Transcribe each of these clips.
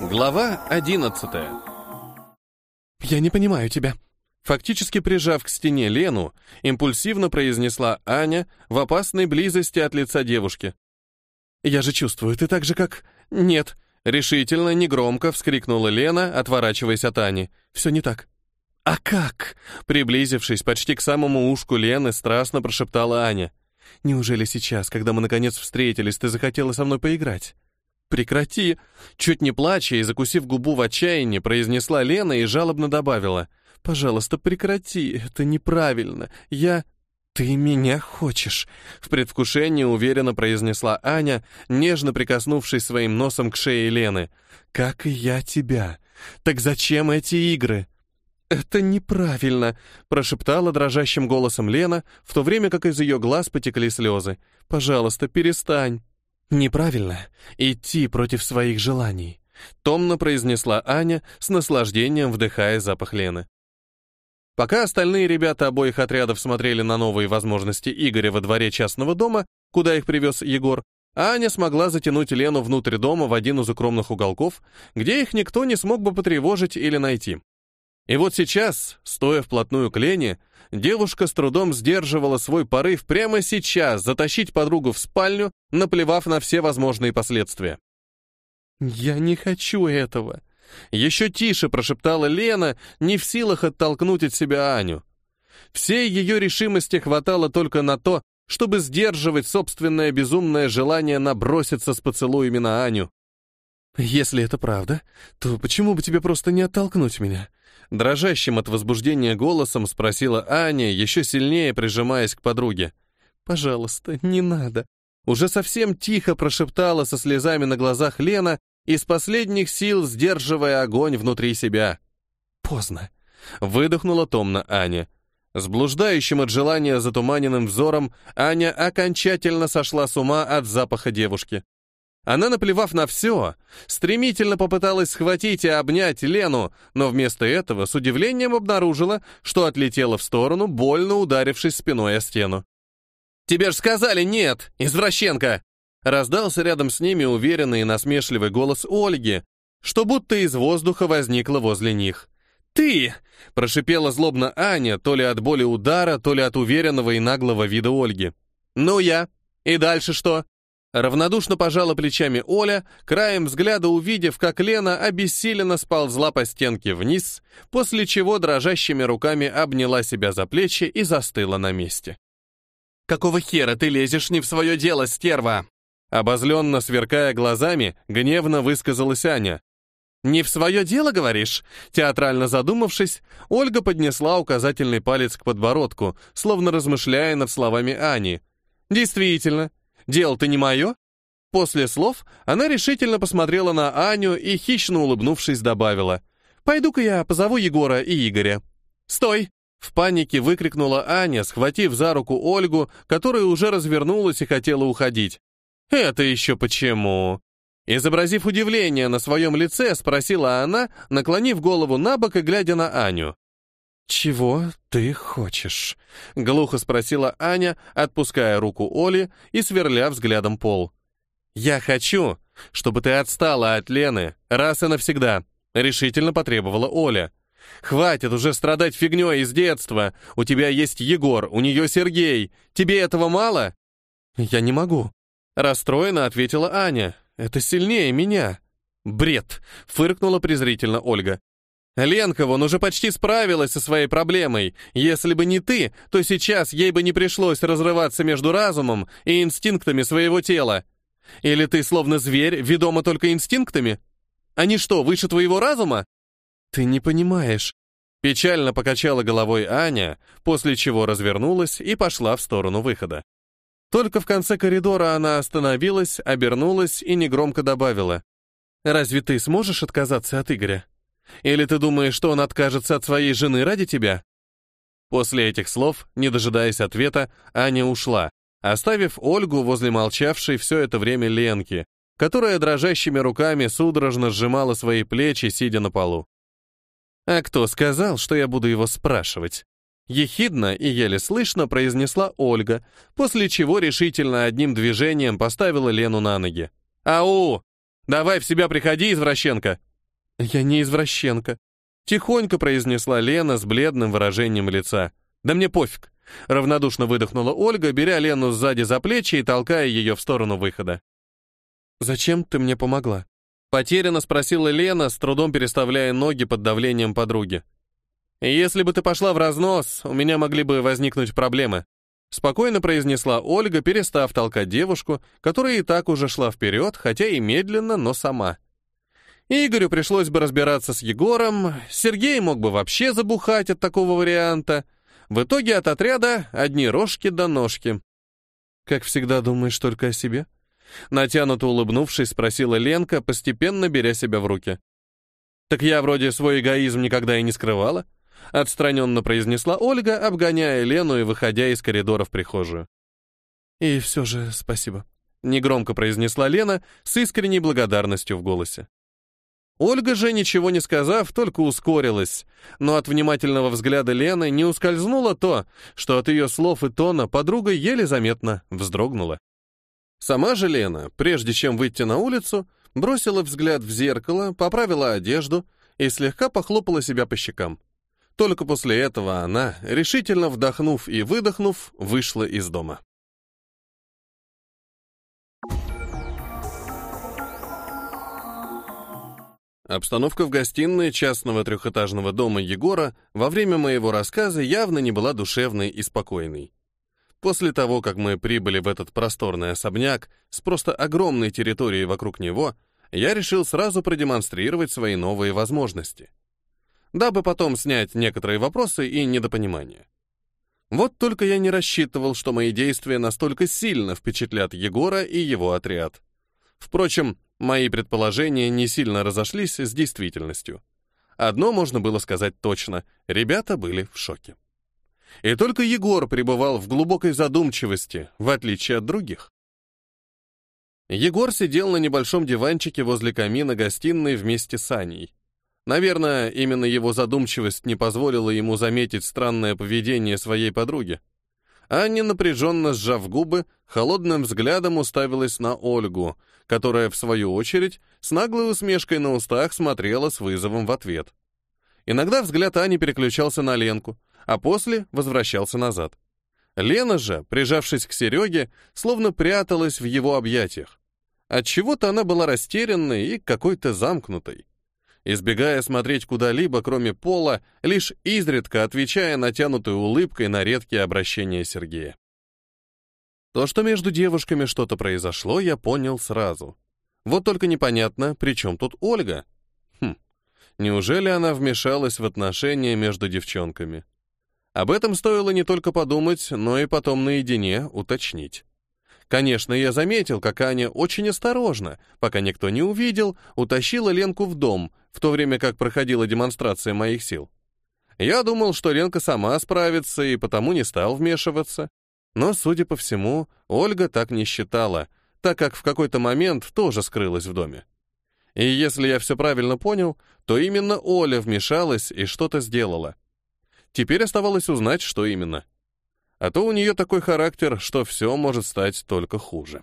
Глава 11 «Я не понимаю тебя», Фактически прижав к стене Лену, импульсивно произнесла Аня в опасной близости от лица девушки. «Я же чувствую, ты так же, как...» «Нет», — решительно, негромко вскрикнула Лена, отворачиваясь от Ани. «Все не так». «А как?» Приблизившись почти к самому ушку Лены, страстно прошептала Аня. «Неужели сейчас, когда мы наконец встретились, ты захотела со мной поиграть?» «Прекрати!» Чуть не плача и закусив губу в отчаянии, произнесла Лена и жалобно добавила. «Пожалуйста, прекрати, это неправильно. Я...» «Ты меня хочешь!» — в предвкушении уверенно произнесла Аня, нежно прикоснувшись своим носом к шее Лены. «Как и я тебя. Так зачем эти игры?» «Это неправильно», — прошептала дрожащим голосом Лена, в то время как из ее глаз потекли слезы. «Пожалуйста, перестань». «Неправильно идти против своих желаний», — томно произнесла Аня, с наслаждением вдыхая запах Лены. Пока остальные ребята обоих отрядов смотрели на новые возможности Игоря во дворе частного дома, куда их привез Егор, Аня смогла затянуть Лену внутрь дома в один из укромных уголков, где их никто не смог бы потревожить или найти. И вот сейчас, стоя вплотную к Лене, девушка с трудом сдерживала свой порыв прямо сейчас затащить подругу в спальню, наплевав на все возможные последствия. «Я не хочу этого», — еще тише прошептала Лена, не в силах оттолкнуть от себя Аню. Всей ее решимости хватало только на то, чтобы сдерживать собственное безумное желание наброситься с поцелуями на Аню. «Если это правда, то почему бы тебе просто не оттолкнуть меня?» Дрожащим от возбуждения голосом спросила Аня, еще сильнее прижимаясь к подруге. «Пожалуйста, не надо». Уже совсем тихо прошептала со слезами на глазах Лена, из последних сил сдерживая огонь внутри себя. «Поздно», — выдохнула томно Аня. С блуждающим от желания затуманенным взором Аня окончательно сошла с ума от запаха девушки. Она, наплевав на все, стремительно попыталась схватить и обнять Лену, но вместо этого с удивлением обнаружила, что отлетела в сторону, больно ударившись спиной о стену. «Тебе ж сказали нет, извращенка!» Раздался рядом с ними уверенный и насмешливый голос Ольги, что будто из воздуха возникло возле них. «Ты!» — прошипела злобно Аня, то ли от боли удара, то ли от уверенного и наглого вида Ольги. «Ну я? И дальше что?» Равнодушно пожала плечами Оля, краем взгляда увидев, как Лена обессиленно сползла по стенке вниз, после чего дрожащими руками обняла себя за плечи и застыла на месте. «Какого хера ты лезешь не в свое дело, стерва?» Обозленно сверкая глазами, гневно высказалась Аня. «Не в свое дело, говоришь?» Театрально задумавшись, Ольга поднесла указательный палец к подбородку, словно размышляя над словами Ани. «Действительно, Дело-то не мое?» После слов она решительно посмотрела на Аню и, хищно улыбнувшись, добавила. «Пойду-ка я позову Егора и Игоря». «Стой!» В панике выкрикнула Аня, схватив за руку Ольгу, которая уже развернулась и хотела уходить. «Это еще почему?» Изобразив удивление на своем лице, спросила она, наклонив голову на бок и глядя на Аню. «Чего ты хочешь?» — глухо спросила Аня, отпуская руку Оли и сверля взглядом пол. «Я хочу, чтобы ты отстала от Лены раз и навсегда», — решительно потребовала Оля. «Хватит уже страдать фигней из детства. У тебя есть Егор, у нее Сергей. Тебе этого мало?» «Я не могу», — расстроенно ответила Аня. «Это сильнее меня». «Бред!» — фыркнула презрительно Ольга. Ленка вон уже почти справилась со своей проблемой. Если бы не ты, то сейчас ей бы не пришлось разрываться между разумом и инстинктами своего тела. Или ты, словно зверь, ведома только инстинктами? Они что, выше твоего разума? Ты не понимаешь. Печально покачала головой Аня, после чего развернулась и пошла в сторону выхода. Только в конце коридора она остановилась, обернулась и негромко добавила. «Разве ты сможешь отказаться от Игоря?» Или ты думаешь, что он откажется от своей жены ради тебя?» После этих слов, не дожидаясь ответа, Аня ушла, оставив Ольгу возле молчавшей все это время Ленки, которая дрожащими руками судорожно сжимала свои плечи, сидя на полу. «А кто сказал, что я буду его спрашивать?» Ехидно и еле слышно произнесла Ольга, после чего решительно одним движением поставила Лену на ноги. «Ау! Давай в себя приходи, извращенка! Я не извращенка. Тихонько произнесла Лена с бледным выражением лица. Да мне пофиг. Равнодушно выдохнула Ольга, беря Лену сзади за плечи и толкая ее в сторону выхода. «Зачем ты мне помогла?» Потерянно спросила Лена, с трудом переставляя ноги под давлением подруги. «Если бы ты пошла в разнос, у меня могли бы возникнуть проблемы», спокойно произнесла Ольга, перестав толкать девушку, которая и так уже шла вперед, хотя и медленно, но сама. Игорю пришлось бы разбираться с Егором, Сергей мог бы вообще забухать от такого варианта. В итоге от отряда одни рожки до ножки. «Как всегда думаешь только о себе?» Натянуто улыбнувшись, спросила Ленка, постепенно беря себя в руки. «Так я вроде свой эгоизм никогда и не скрывала», отстраненно произнесла Ольга, обгоняя Лену и выходя из коридора в прихожую. «И все же спасибо», — негромко произнесла Лена с искренней благодарностью в голосе. Ольга же, ничего не сказав, только ускорилась, но от внимательного взгляда Лены не ускользнуло то, что от ее слов и тона подруга еле заметно вздрогнула. Сама же Лена, прежде чем выйти на улицу, бросила взгляд в зеркало, поправила одежду и слегка похлопала себя по щекам. Только после этого она, решительно вдохнув и выдохнув, вышла из дома. Обстановка в гостиной частного трехэтажного дома Егора во время моего рассказа явно не была душевной и спокойной. После того, как мы прибыли в этот просторный особняк с просто огромной территорией вокруг него, я решил сразу продемонстрировать свои новые возможности, дабы потом снять некоторые вопросы и недопонимания. Вот только я не рассчитывал, что мои действия настолько сильно впечатлят Егора и его отряд. Впрочем, мои предположения не сильно разошлись с действительностью. Одно можно было сказать точно — ребята были в шоке. И только Егор пребывал в глубокой задумчивости, в отличие от других. Егор сидел на небольшом диванчике возле камина гостиной вместе с Аней. Наверное, именно его задумчивость не позволила ему заметить странное поведение своей подруги. Аня, напряженно сжав губы, холодным взглядом уставилась на Ольгу, которая, в свою очередь, с наглой усмешкой на устах смотрела с вызовом в ответ. Иногда взгляд Ани переключался на Ленку, а после возвращался назад. Лена же, прижавшись к Сереге, словно пряталась в его объятиях. Отчего-то она была растерянной и какой-то замкнутой. Избегая смотреть куда-либо, кроме пола, лишь изредка отвечая натянутой улыбкой на редкие обращения Сергея. То, что между девушками что-то произошло, я понял сразу. Вот только непонятно, при чем тут Ольга? Хм, неужели она вмешалась в отношения между девчонками? Об этом стоило не только подумать, но и потом наедине уточнить. Конечно, я заметил, как Аня очень осторожно, пока никто не увидел, утащила Ленку в дом, в то время как проходила демонстрация моих сил. Я думал, что Ленка сама справится, и потому не стал вмешиваться. Но, судя по всему, Ольга так не считала, так как в какой-то момент тоже скрылась в доме. И если я все правильно понял, то именно Оля вмешалась и что-то сделала. Теперь оставалось узнать, что именно. А то у нее такой характер, что все может стать только хуже.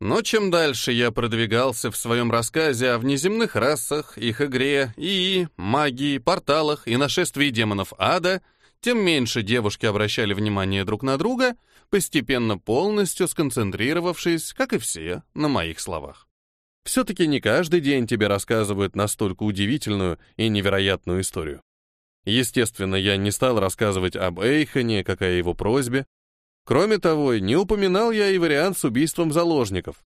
Но чем дальше я продвигался в своем рассказе о внеземных расах, их игре, ИИ, магии, порталах и нашествии демонов ада, тем меньше девушки обращали внимание друг на друга, постепенно полностью сконцентрировавшись, как и все, на моих словах. Все-таки не каждый день тебе рассказывают настолько удивительную и невероятную историю. Естественно, я не стал рассказывать об Эйхане, как о его просьбе. Кроме того, не упоминал я и вариант с убийством заложников.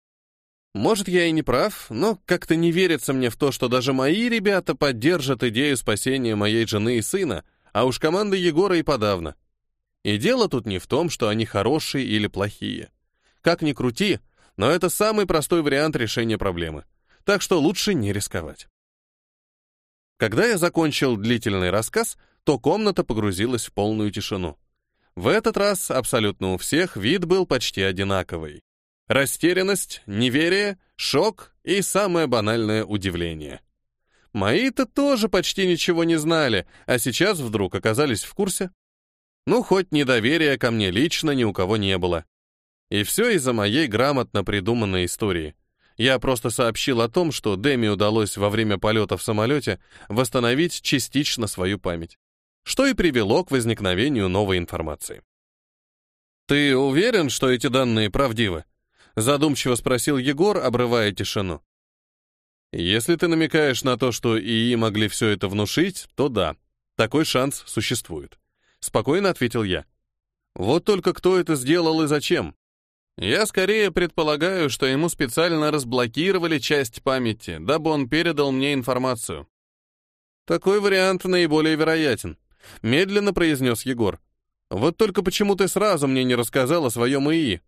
Может, я и не прав, но как-то не верится мне в то, что даже мои ребята поддержат идею спасения моей жены и сына, а уж команда Егора и подавно. И дело тут не в том, что они хорошие или плохие. Как ни крути, но это самый простой вариант решения проблемы. Так что лучше не рисковать. Когда я закончил длительный рассказ, то комната погрузилась в полную тишину. В этот раз абсолютно у всех вид был почти одинаковый. Растерянность, неверие, шок и самое банальное удивление. Мои-то тоже почти ничего не знали, а сейчас вдруг оказались в курсе. Ну, хоть недоверия ко мне лично ни у кого не было. И все из-за моей грамотно придуманной истории. Я просто сообщил о том, что Дэми удалось во время полета в самолете восстановить частично свою память, что и привело к возникновению новой информации. «Ты уверен, что эти данные правдивы?» Задумчиво спросил Егор, обрывая тишину. «Если ты намекаешь на то, что ИИ могли все это внушить, то да, такой шанс существует», — спокойно ответил я. «Вот только кто это сделал и зачем? Я скорее предполагаю, что ему специально разблокировали часть памяти, дабы он передал мне информацию. Такой вариант наиболее вероятен, медленно произнес Егор. Вот только почему ты сразу мне не рассказал о своем ИИ?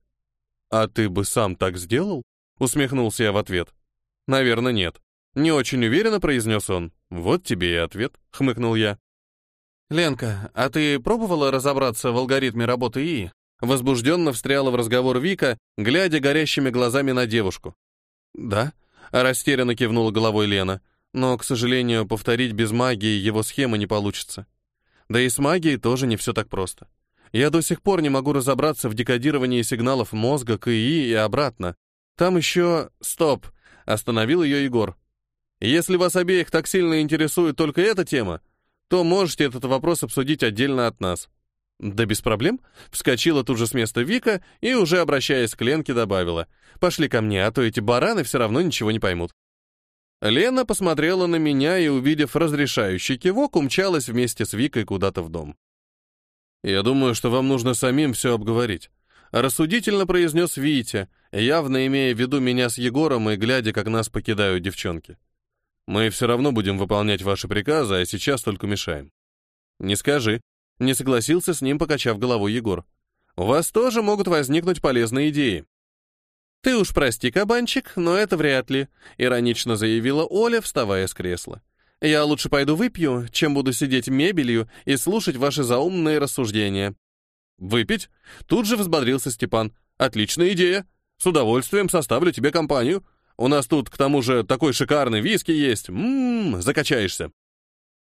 А ты бы сам так сделал? Усмехнулся я в ответ. Наверное, нет. Не очень уверенно произнес он. Вот тебе и ответ, хмыкнул я. Ленка, а ты пробовала разобраться в алгоритме работы ИИ? Возбужденно встряла в разговор Вика, глядя горящими глазами на девушку. «Да», — растерянно кивнула головой Лена, «но, к сожалению, повторить без магии его схемы не получится. Да и с магией тоже не все так просто. Я до сих пор не могу разобраться в декодировании сигналов мозга к ИИ и обратно. Там еще... Стоп!» — остановил ее Егор. «Если вас обеих так сильно интересует только эта тема, то можете этот вопрос обсудить отдельно от нас. «Да без проблем», — вскочила тут же с места Вика и, уже обращаясь к Ленке, добавила. «Пошли ко мне, а то эти бараны все равно ничего не поймут». Лена посмотрела на меня и, увидев разрешающий кивок, умчалась вместе с Викой куда-то в дом. «Я думаю, что вам нужно самим все обговорить», — рассудительно произнес Витя, явно имея в виду меня с Егором и глядя, как нас покидают девчонки. «Мы все равно будем выполнять ваши приказы, а сейчас только мешаем». «Не скажи», не согласился с ним, покачав головой Егор. У вас тоже могут возникнуть полезные идеи. Ты уж прости, кабанчик, но это вряд ли, иронично заявила Оля, вставая с кресла. Я лучше пойду выпью, чем буду сидеть мебелью и слушать ваши заумные рассуждения. Выпить? Тут же взбодрился Степан. Отличная идея. С удовольствием составлю тебе компанию. У нас тут, к тому же, такой шикарный виски есть. Ммм, закачаешься.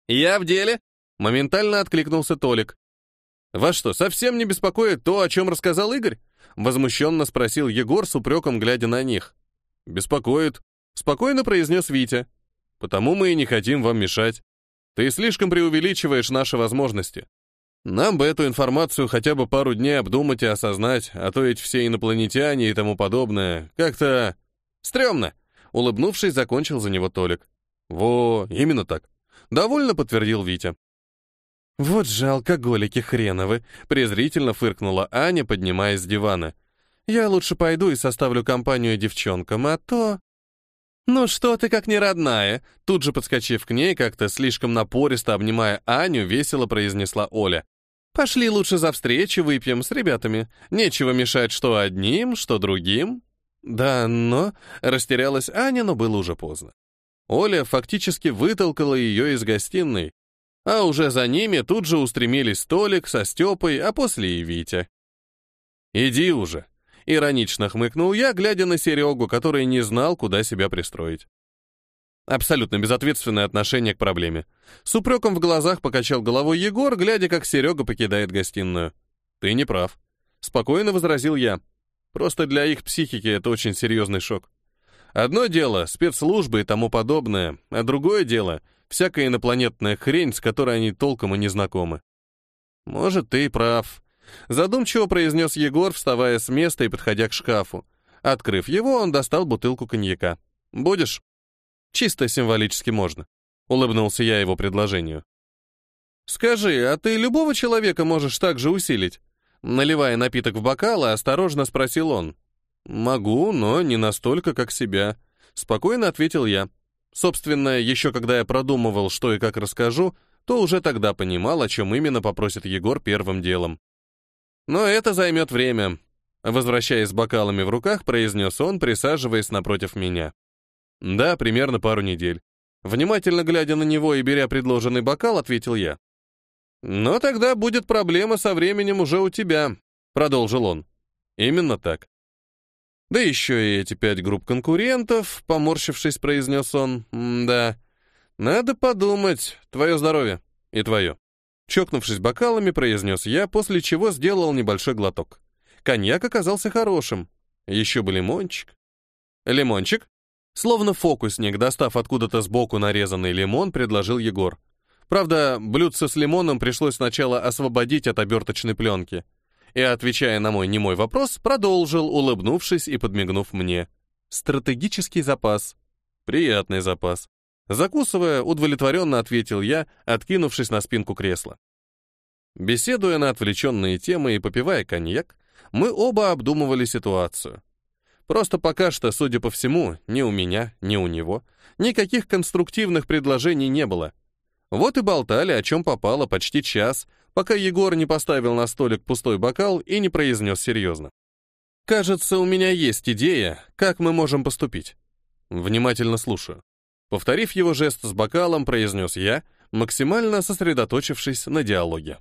Я в деле, Моментально откликнулся Толик. «Вас что, совсем не беспокоит то, о чем рассказал Игорь?» Возмущенно спросил Егор с упреком, глядя на них. «Беспокоит», — спокойно произнес Витя. «Потому мы и не хотим вам мешать. Ты слишком преувеличиваешь наши возможности. Нам бы эту информацию хотя бы пару дней обдумать и осознать, а то ведь все инопланетяне и тому подобное. Как-то... стрёмно!» Улыбнувшись, закончил за него Толик. «Во, именно так», — довольно подтвердил Витя. «Вот же алкоголики хреновы!» — презрительно фыркнула Аня, поднимаясь с дивана. «Я лучше пойду и составлю компанию девчонкам, а то...» «Ну что ты как не родная?» Тут же подскочив к ней, как-то слишком напористо обнимая Аню, весело произнесла Оля. «Пошли лучше за встречу выпьем с ребятами. Нечего мешать что одним, что другим». «Да, но...» — растерялась Аня, но было уже поздно. Оля фактически вытолкала ее из гостиной, а уже за ними тут же устремились Столик со Степой, а после и Витя. «Иди уже», — иронично хмыкнул я, глядя на Серегу, который не знал, куда себя пристроить. Абсолютно безответственное отношение к проблеме. С упреком в глазах покачал головой Егор, глядя, как Серега покидает гостиную. «Ты не прав», — спокойно возразил я. «Просто для их психики это очень серьезный шок. Одно дело — спецслужбы и тому подобное, а другое дело — всякая инопланетная хрень, с которой они толком и не знакомы. Может, ты и прав. Задумчиво произнес Егор, вставая с места и подходя к шкафу. Открыв его, он достал бутылку коньяка. «Будешь?» «Чисто символически можно», — улыбнулся я его предложению. «Скажи, а ты любого человека можешь так же усилить?» Наливая напиток в бокал, осторожно спросил он. «Могу, но не настолько, как себя», — спокойно ответил я. Собственно, еще когда я продумывал, что и как расскажу, то уже тогда понимал, о чем именно попросит Егор первым делом. Но это займет время. Возвращаясь с бокалами в руках, произнес он, присаживаясь напротив меня. Да, примерно пару недель. Внимательно глядя на него и беря предложенный бокал, ответил я. «Но тогда будет проблема со временем уже у тебя», — продолжил он. «Именно так. Да еще и эти пять групп конкурентов, поморщившись, произнес он. да, надо подумать. Твое здоровье. И твое. Чокнувшись бокалами, произнес я, после чего сделал небольшой глоток. Коньяк оказался хорошим. Еще бы лимончик. Лимончик? Словно фокусник, достав откуда-то сбоку нарезанный лимон, предложил Егор. Правда, блюдце с лимоном пришлось сначала освободить от оберточной пленки. И, отвечая на мой немой вопрос, продолжил, улыбнувшись и подмигнув мне. Стратегический запас. Приятный запас. Закусывая, удовлетворенно ответил я, откинувшись на спинку кресла. Беседуя на отвлеченные темы и попивая коньяк, мы оба обдумывали ситуацию. Просто пока что, судя по всему, ни у меня, ни у него никаких конструктивных предложений не было. Вот и болтали, о чем попало почти час, пока Егор не поставил на столик пустой бокал и не произнес серьезно. «Кажется, у меня есть идея, как мы можем поступить». Внимательно слушаю. Повторив его жест с бокалом, произнес я, максимально сосредоточившись на диалоге.